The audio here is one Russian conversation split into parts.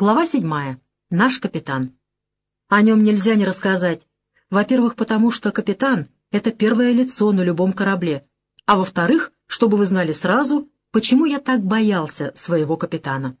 Глава седьмая. Наш капитан. О нем нельзя не рассказать. Во-первых, потому что капитан — это первое лицо на любом корабле. А во-вторых, чтобы вы знали сразу, почему я так боялся своего капитана.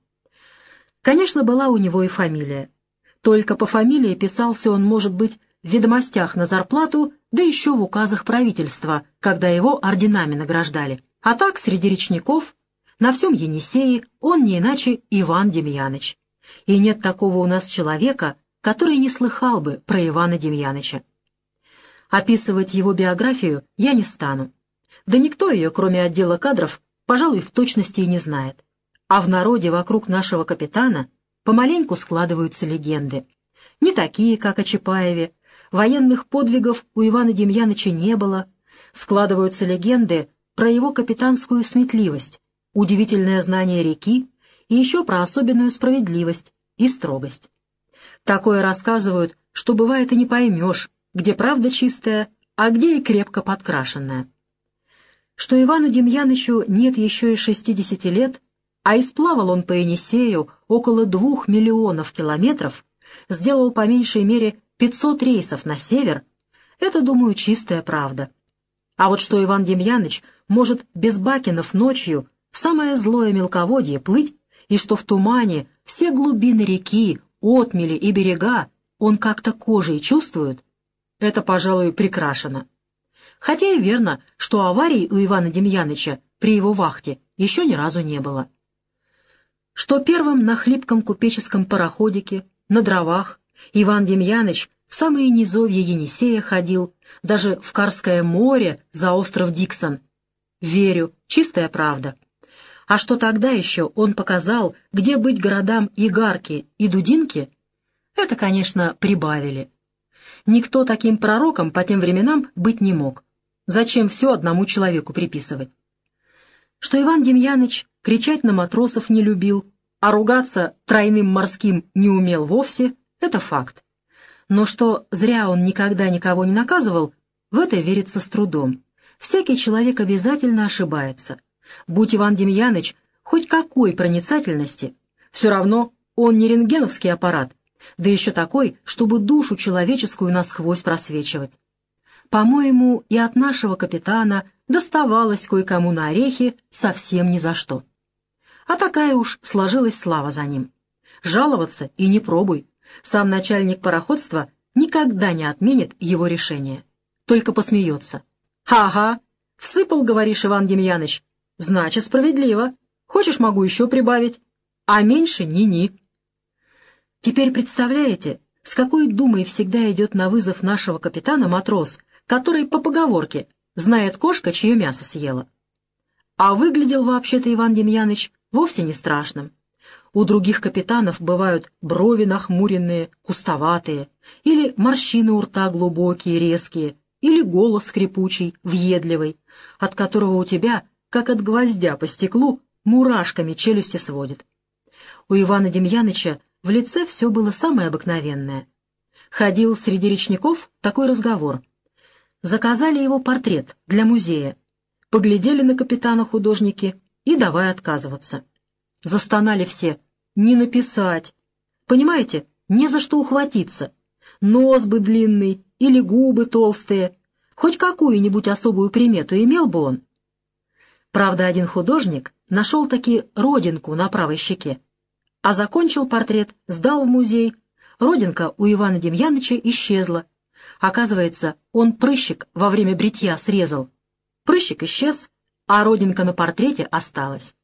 Конечно, была у него и фамилия. Только по фамилии писался он, может быть, в ведомостях на зарплату, да еще в указах правительства, когда его орденами награждали. А так, среди речников, на всем Енисее он не иначе Иван Демьяныч. И нет такого у нас человека, который не слыхал бы про Ивана Демьяныча. Описывать его биографию я не стану. Да никто ее, кроме отдела кадров, пожалуй, в точности и не знает. А в народе вокруг нашего капитана помаленьку складываются легенды. Не такие, как о Чапаеве. Военных подвигов у Ивана Демьяныча не было. Складываются легенды про его капитанскую сметливость, удивительное знание реки и еще про особенную справедливость и строгость. Такое рассказывают, что бывает и не поймешь, где правда чистая, а где и крепко подкрашенная. Что Ивану Демьянычу нет еще и 60 лет, а исплавал он по Енисею около двух миллионов километров, сделал по меньшей мере 500 рейсов на север, это, думаю, чистая правда. А вот что Иван Демьяныч может без бакенов ночью в самое злое мелководье плыть, и что в тумане все глубины реки, отмели и берега он как-то кожей чувствует, это, пожалуй, прикрашено. Хотя и верно, что аварий у Ивана Демьяныча при его вахте еще ни разу не было. Что первым на хлипком купеческом пароходике, на дровах, Иван Демьяныч в самые низовья Енисея ходил, даже в Карское море за остров Диксон. Верю, чистая правда. А что тогда еще он показал, где быть городам Игарки и Дудинки, это, конечно, прибавили. Никто таким пророком по тем временам быть не мог. Зачем все одному человеку приписывать? Что Иван Демьяныч кричать на матросов не любил, а ругаться тройным морским не умел вовсе, это факт. Но что зря он никогда никого не наказывал, в это верится с трудом. Всякий человек обязательно ошибается — Будь Иван Демьяныч хоть какой проницательности, все равно он не рентгеновский аппарат, да еще такой, чтобы душу человеческую насквозь просвечивать. По-моему, и от нашего капитана доставалось кое-кому на орехи совсем ни за что. А такая уж сложилась слава за ним. Жаловаться и не пробуй. Сам начальник пароходства никогда не отменит его решение. Только посмеется. «Ага, всыпал, говоришь, Иван Демьяныч, Значит, справедливо. Хочешь, могу еще прибавить. А меньше ни-ни. Теперь представляете, с какой думой всегда идет на вызов нашего капитана матрос, который по поговорке знает кошка, чье мясо съела. А выглядел вообще-то Иван Демьяныч вовсе не страшным. У других капитанов бывают брови нахмуренные, кустоватые, или морщины у рта глубокие, резкие, или голос хрипучий, въедливый, от которого у тебя как от гвоздя по стеклу, мурашками челюсти сводит. У Ивана Демьяныча в лице все было самое обыкновенное. Ходил среди речников такой разговор. Заказали его портрет для музея. Поглядели на капитана художники и давай отказываться. Застонали все. Не написать. Понимаете, не за что ухватиться. Нос бы длинный или губы толстые. Хоть какую-нибудь особую примету имел бы он, Правда, один художник нашел таки родинку на правой щеке, а закончил портрет, сдал в музей. Родинка у Ивана Демьяновича исчезла. Оказывается, он прыщик во время бритья срезал. Прыщик исчез, а родинка на портрете осталась.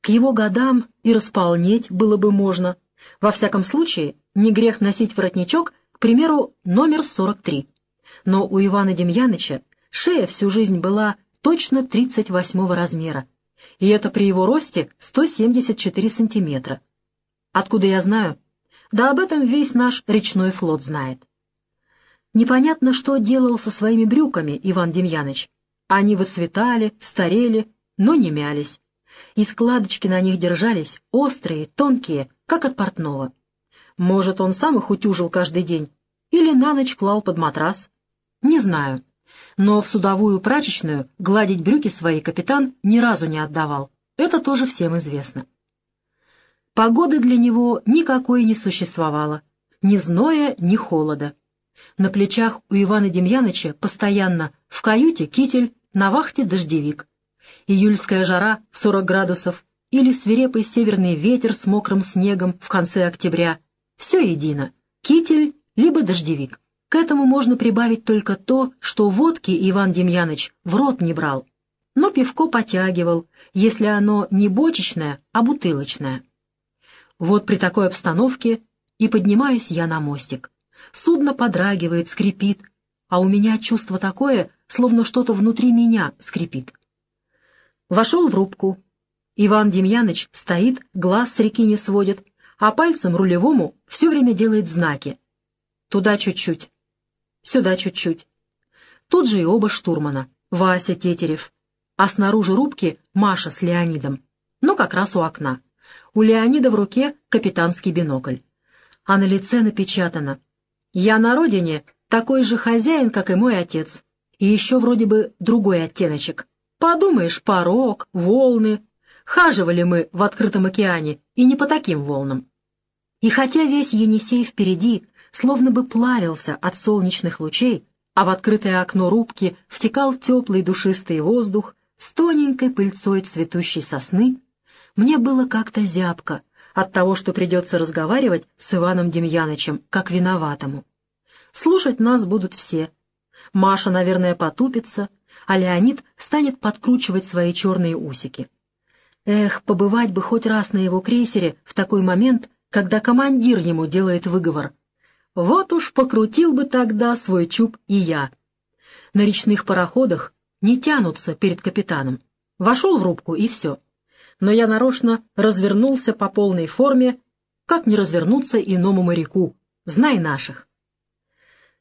К его годам и располнеть было бы можно. Во всяком случае, не грех носить воротничок, к примеру, номер 43. Но у Ивана Демьяныча шея всю жизнь была точно 38 размера, и это при его росте 174 сантиметра. Откуда я знаю? Да об этом весь наш речной флот знает. Непонятно, что делал со своими брюками Иван Демьяныч. Они выцветали, старели, но не мялись. И складочки на них держались острые, тонкие, как от портного. Может, он сам их утюжил каждый день или на ночь клал под матрас. Не знаю но в судовую прачечную гладить брюки свои капитан ни разу не отдавал. Это тоже всем известно. Погоды для него никакой не существовало. Ни зноя, ни холода. На плечах у Ивана Демьяныча постоянно в каюте китель, на вахте дождевик. Июльская жара в 40 градусов или свирепый северный ветер с мокрым снегом в конце октября. Все едино. Китель либо дождевик. К этому можно прибавить только то, что водки Иван Демьяныч в рот не брал, но пивко потягивал, если оно не бочечное, а бутылочное. Вот при такой обстановке и поднимаюсь я на мостик. Судно подрагивает, скрипит, а у меня чувство такое, словно что-то внутри меня скрипит. Вошел в рубку. Иван Демьяныч стоит, глаз с реки не сводит, а пальцем рулевому все время делает знаки. Туда чуть-чуть, сюда чуть-чуть. Тут же и оба штурмана, Вася Тетерев, а снаружи рубки Маша с Леонидом, но как раз у окна. У Леонида в руке капитанский бинокль. А на лице напечатано «Я на родине такой же хозяин, как и мой отец». И еще вроде бы другой оттеночек. Подумаешь, порог, волны. Хаживали мы в открытом океане, и не по таким волнам. И хотя весь Енисей впереди, словно бы плавился от солнечных лучей, а в открытое окно рубки втекал теплый душистый воздух с тоненькой пыльцой цветущей сосны, мне было как-то зябко от того, что придется разговаривать с Иваном Демьянычем, как виноватому. Слушать нас будут все. Маша, наверное, потупится, а Леонид станет подкручивать свои черные усики. Эх, побывать бы хоть раз на его крейсере в такой момент, когда командир ему делает выговор, вот уж покрутил бы тогда свой чуб и я. На речных пароходах не тянутся перед капитаном. Вошел в рубку и все. Но я нарочно развернулся по полной форме, как не развернуться иному моряку, знай наших.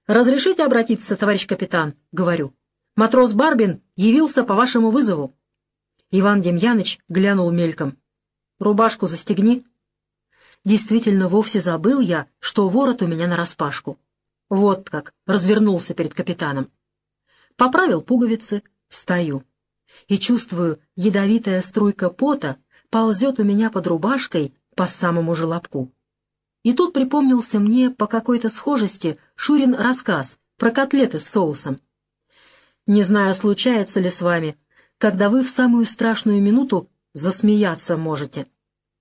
«Разрешите обратиться, товарищ капитан?» — говорю. «Матрос Барбин явился по вашему вызову». Иван Демьяныч глянул мельком. «Рубашку застегни». Действительно, вовсе забыл я, что ворот у меня нараспашку. Вот как, развернулся перед капитаном. Поправил пуговицы, стою. И чувствую, ядовитая струйка пота ползет у меня под рубашкой по самому желобку. И тут припомнился мне по какой-то схожести Шурин рассказ про котлеты с соусом. Не знаю, случается ли с вами, когда вы в самую страшную минуту засмеяться можете.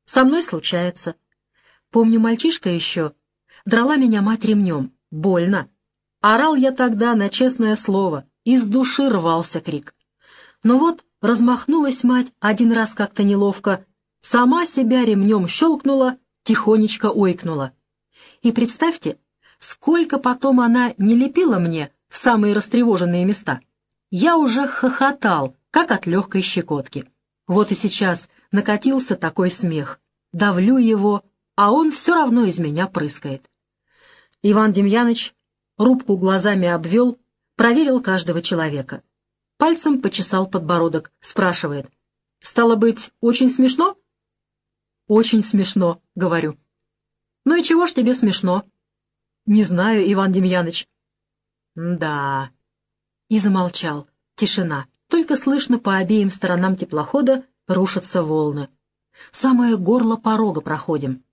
Со мной случается. Помню, мальчишка еще. Драла меня мать ремнем. Больно. Орал я тогда на честное слово. Из души рвался крик. Но вот размахнулась мать один раз как-то неловко, сама себя ремнем щелкнула, тихонечко ойкнула. И представьте, сколько потом она не лепила мне в самые растревоженные места. Я уже хохотал, как от легкой щекотки. Вот и сейчас накатился такой смех. Давлю его, а он все равно из меня прыскает. Иван Демьяныч рубку глазами обвел, проверил каждого человека. Пальцем почесал подбородок, спрашивает. «Стало быть, очень смешно?» «Очень смешно», — говорю. «Ну и чего ж тебе смешно?» «Не знаю, Иван Демьяныч». «Да...» И замолчал. Тишина. Только слышно по обеим сторонам теплохода рушатся волны. Самое горло порога проходим.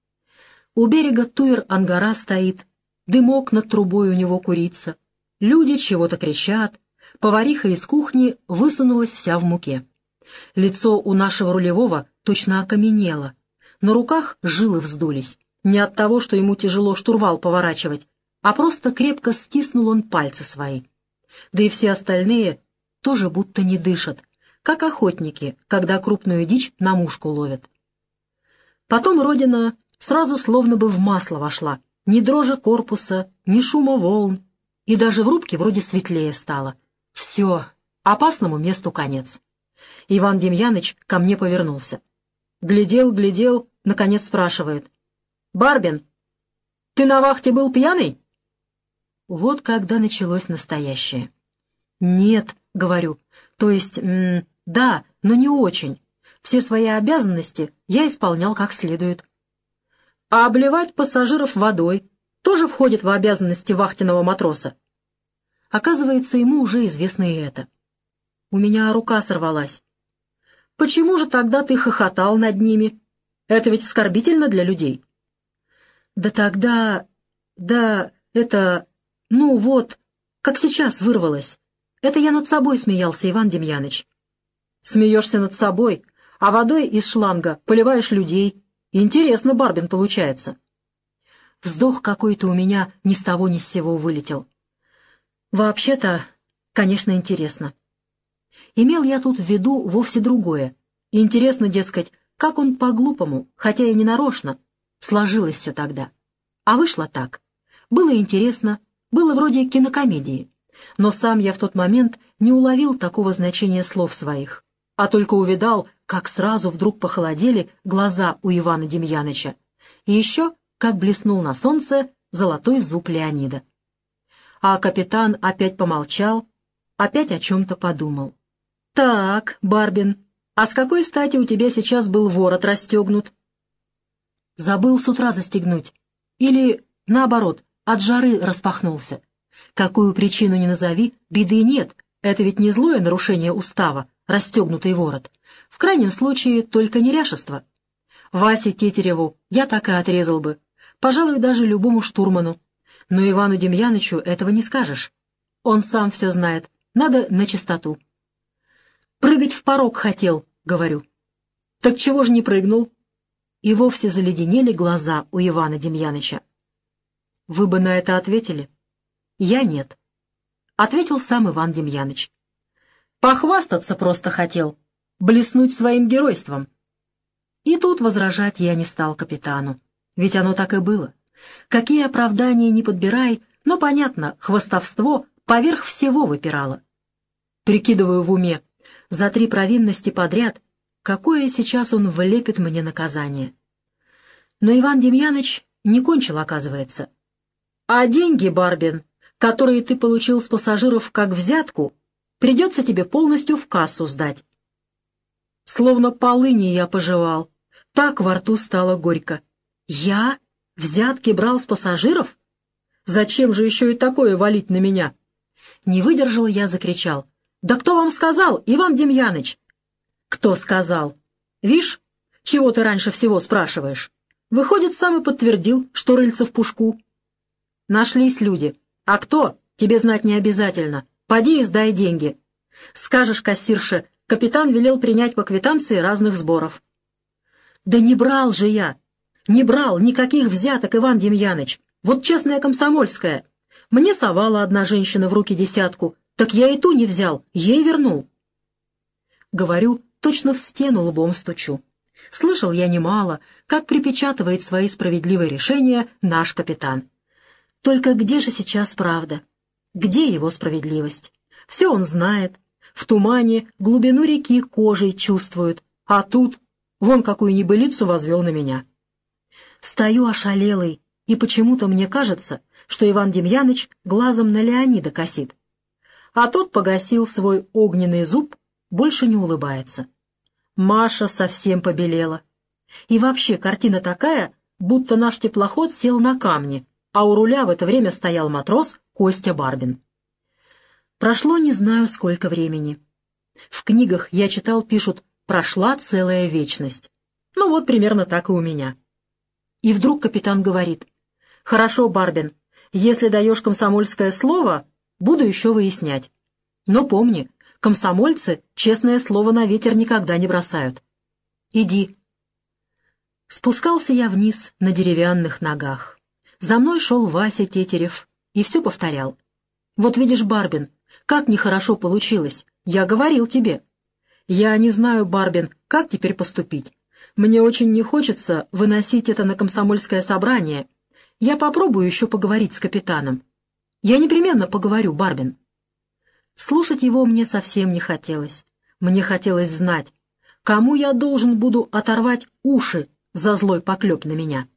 У берега туер-ангара стоит, дымок над трубой у него курится. Люди чего-то кричат, повариха из кухни высунулась вся в муке. Лицо у нашего рулевого точно окаменело, на руках жилы вздулись. Не от того, что ему тяжело штурвал поворачивать, а просто крепко стиснул он пальцы свои. Да и все остальные тоже будто не дышат, как охотники, когда крупную дичь на мушку ловят. Потом Родина сразу словно бы в масло вошла. Ни дрожи корпуса, ни шума волн. И даже в рубке вроде светлее стало. Все, опасному месту конец. Иван Демьяныч ко мне повернулся. Глядел, глядел, наконец спрашивает. «Барбин, ты на вахте был пьяный?» Вот когда началось настоящее. «Нет», — говорю, — «то есть, м -м, да, но не очень. Все свои обязанности я исполнял как следует. А обливать пассажиров водой тоже входит в обязанности вахтенного матроса. Оказывается, ему уже известно и это. У меня рука сорвалась. Почему же тогда ты хохотал над ними? Это ведь оскорбительно для людей. Да тогда... Да, это... Ну вот, как сейчас вырвалось. Это я над собой смеялся, Иван Демьяныч. Смеешься над собой, а водой из шланга поливаешь людей. Интересно, Барбин, получается. Вздох какой-то у меня ни с того ни с сего вылетел. Вообще-то, конечно, интересно. Имел я тут в виду вовсе другое. Интересно, дескать, как он по-глупому, хотя и не нарочно, сложилось все тогда. А вышло так. Было интересно, было вроде кинокомедии. Но сам я в тот момент не уловил такого значения слов своих, а только увидал, как сразу вдруг похолодели глаза у Ивана Демьяныча, и еще как блеснул на солнце золотой зуб Леонида. А капитан опять помолчал, опять о чем-то подумал. «Так, Барбин, а с какой стати у тебя сейчас был ворот расстегнут?» «Забыл с утра застегнуть. Или, наоборот, от жары распахнулся. Какую причину ни назови, беды нет. Это ведь не злое нарушение устава, расстегнутый ворот. В крайнем случае, только неряшество. Васе Тетереву я так и отрезал бы. Пожалуй, даже любому штурману. Но Ивану Демьянычу этого не скажешь. Он сам все знает. Надо на чистоту. Прыгать в порог хотел, говорю. Так чего ж не прыгнул? И вовсе заледенели глаза у Ивана Демьяныча. Вы бы на это ответили? Я нет. Ответил сам Иван Демьяныч. Похвастаться просто хотел, блеснуть своим геройством. И тут возражать я не стал капитану, ведь оно так и было. Какие оправдания не подбирай, но, понятно, хвастовство поверх всего выпирало. Прикидываю в уме, за три провинности подряд, какое сейчас он влепит мне наказание. Но Иван Демьяныч не кончил, оказывается. А деньги, Барбин, которые ты получил с пассажиров как взятку, придется тебе полностью в кассу сдать. Словно полыни я пожевал. Так во рту стало горько. Я взятки брал с пассажиров? Зачем же еще и такое валить на меня? Не выдержал я, закричал. «Да кто вам сказал, Иван Демьяныч?» «Кто сказал?» «Вишь, чего ты раньше всего спрашиваешь?» Выходит, сам и подтвердил, что рыльца в пушку. Нашлись люди. А кто? Тебе знать не обязательно. Поди и сдай деньги. Скажешь кассирше, капитан велел принять по квитанции разных сборов. Да не брал же я. Не брал никаких взяток, Иван Демьяныч. Вот честная комсомольская. Мне совала одна женщина в руки десятку, так я и ту не взял, ей вернул. Говорю, точно в стену лбом стучу. Слышал я немало, как припечатывает свои справедливые решения наш капитан. Только где же сейчас правда? Где его справедливость? Все он знает. В тумане глубину реки кожей чувствует. А тут вон какую небылицу возвел на меня. Стою ошалелый, и почему-то мне кажется, что Иван Демьяныч глазом на Леонида косит а тот погасил свой огненный зуб, больше не улыбается. Маша совсем побелела. И вообще картина такая, будто наш теплоход сел на камни, а у руля в это время стоял матрос Костя Барбин. Прошло не знаю сколько времени. В книгах я читал, пишут «прошла целая вечность». Ну вот примерно так и у меня. И вдруг капитан говорит «Хорошо, Барбин, если даешь комсомольское слово, Буду еще выяснять. Но помни, комсомольцы честное слово на ветер никогда не бросают. Иди. Спускался я вниз на деревянных ногах. За мной шел Вася Тетерев и все повторял. Вот видишь, Барбин, как нехорошо получилось. Я говорил тебе. Я не знаю, Барбин, как теперь поступить. Мне очень не хочется выносить это на комсомольское собрание. Я попробую еще поговорить с капитаном. Я непременно поговорю, Барбин. Слушать его мне совсем не хотелось. Мне хотелось знать, кому я должен буду оторвать уши за злой поклеп на меня.